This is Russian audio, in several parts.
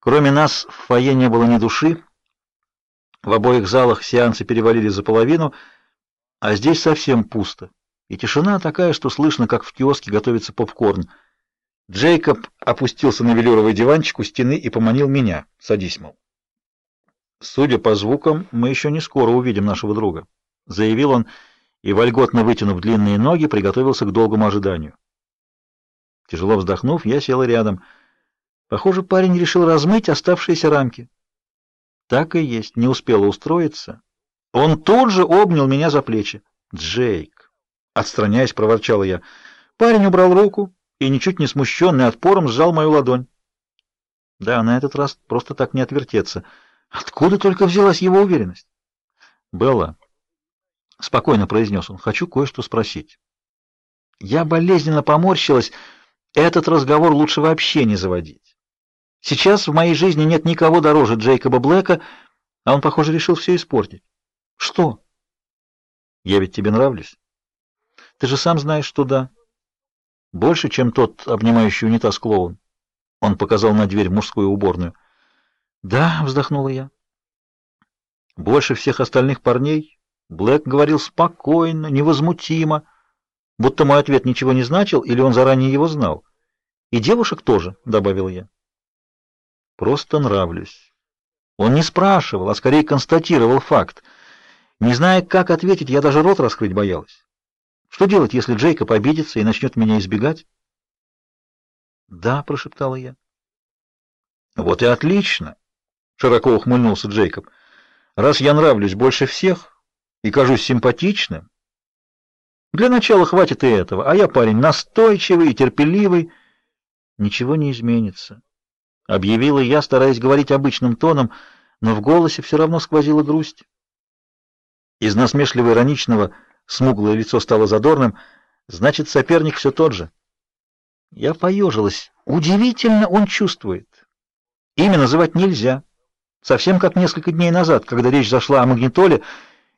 Кроме нас в фойе не было ни души. В обоих залах сеансы перевалили за половину, а здесь совсем пусто. И тишина такая, что слышно, как в киоске готовится попкорн. Джейкоб опустился на велюровый диванчик у стены и поманил меня. «Садись, мол». «Судя по звукам, мы еще не скоро увидим нашего друга», — заявил он, и, вольготно вытянув длинные ноги, приготовился к долгому ожиданию. Тяжело вздохнув, я села рядом. Похоже, парень решил размыть оставшиеся рамки. Так и есть, не успела устроиться. Он тут же обнял меня за плечи. «Джейк!» — отстраняясь, проворчала я. Парень убрал руку и, ничуть не смущенный отпором, сжал мою ладонь. Да, на этот раз просто так не отвертеться. Откуда только взялась его уверенность? «Белла», — спокойно произнес он, — «хочу кое-что спросить». Я болезненно поморщилась. Этот разговор лучше вообще не заводить. Сейчас в моей жизни нет никого дороже Джейкоба Блэка, а он, похоже, решил все испортить. Что? Я ведь тебе нравлюсь. Ты же сам знаешь, что да. Больше, чем тот обнимающий унитаз клоун. Он показал на дверь мужскую уборную. Да, вздохнула я. Больше всех остальных парней Блэк говорил спокойно, невозмутимо, будто мой ответ ничего не значил или он заранее его знал. И девушек тоже, добавил я. Просто нравлюсь. Он не спрашивал, а скорее констатировал факт. Не зная, как ответить, я даже рот раскрыть боялась. Что делать, если Джейкоб обидится и начнет меня избегать? "Да", прошептала я. "Вот и отлично", широко ухмыльнулся Джейкоб. "Раз я нравлюсь больше всех и кажусь симпатичным, для начала хватит и этого, а я парень настойчивый и терпеливый, ничего не изменится", объявила я, стараясь говорить обычным тоном, но в голосе все равно сквозила грусть. Из насмешливо-ироничного смуглое лицо стало задорным. Значит, соперник все тот же. Я поежилась. Удивительно он чувствует. Имя называть нельзя. Совсем как несколько дней назад, когда речь зашла о магнитоле,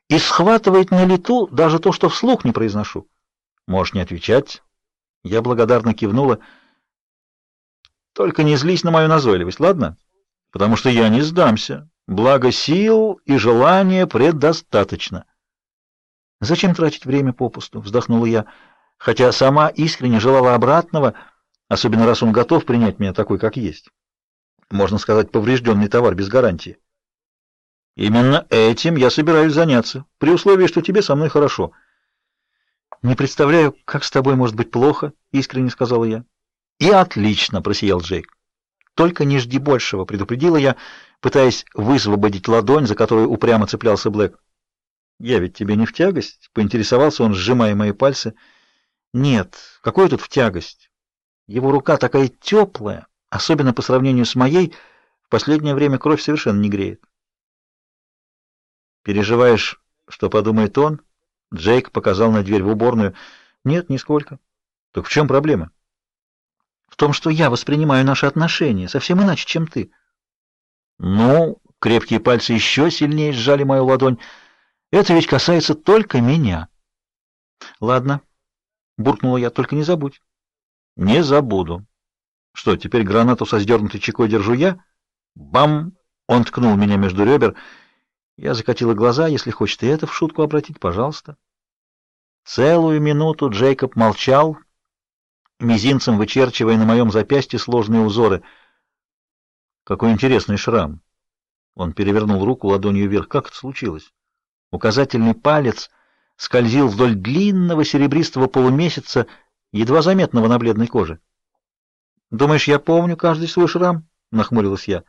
и схватывает на лету даже то, что вслух не произношу. Можешь не отвечать. Я благодарно кивнула. Только не злись на мою назойливость, ладно? Потому что я не сдамся. Благо сил и желания предостаточно. Зачем тратить время попусту, вздохнула я, хотя сама искренне желала обратного, особенно раз он готов принять меня такой, как есть. Можно сказать, поврежденный товар без гарантии. Именно этим я собираюсь заняться, при условии, что тебе со мной хорошо. Не представляю, как с тобой может быть плохо, искренне сказала я. И отлично, просиял Джейк. Только не жди большего, предупредила я, пытаясь высвободить ладонь, за которую упрямо цеплялся Блэк. Я ведь тебе не в тягость, поинтересовался он, сжимая мои пальцы. Нет, какой тут в тягость? Его рука такая теплая, особенно по сравнению с моей, в последнее время кровь совершенно не греет. Переживаешь, что подумает он? Джейк показал на дверь в уборную. Нет, нисколько. Так в чем проблема? В том, что я воспринимаю наши отношения совсем иначе, чем ты. Ну, крепкие пальцы еще сильнее сжали мою ладонь. Это ведь касается только меня. Ладно, буркнула я, только не забудь. Не забуду. Что, теперь гранату со сдернутой чекой держу я? Бам! Он ткнул меня между ребер. Я закатила глаза, если хочет и это в шутку обратить, пожалуйста. Целую минуту Джейкоб молчал, мизинцем вычерчивая на моем запястье сложные узоры. Какой интересный шрам. Он перевернул руку ладонью вверх. Как это случилось? Указательный палец скользил вдоль длинного серебристого полумесяца, едва заметного на бледной коже. Думаешь, я помню каждый свой шрам? нахмурилась я.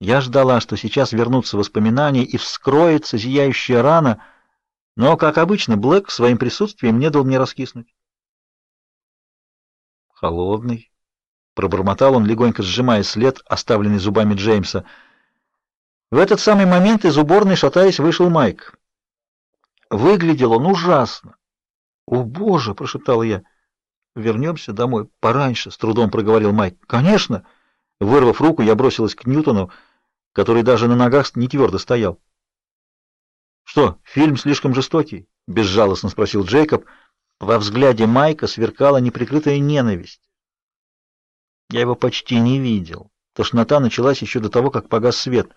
Я ждала, что сейчас вернутся воспоминания и вскроется зияющая рана, но, как обычно, Блэк своим присутствием не дал мне раскиснуть. Холодный, пробормотал он, легонько сжимая след, оставленный зубами Джеймса. В этот самый момент из уборной, шатаясь, вышел Майк. Выглядел он ужасно. "О, боже", прошептала я. «Вернемся домой пораньше", с трудом проговорил Майк. "Конечно". Вырвав руку, я бросилась к Ньютону, который даже на ногах не твердо стоял. "Что, фильм слишком жестокий?" безжалостно спросил Джейкоб. Во взгляде Майка сверкала неприкрытая ненависть. Я его почти не видел. Тошнота началась еще до того, как погас свет.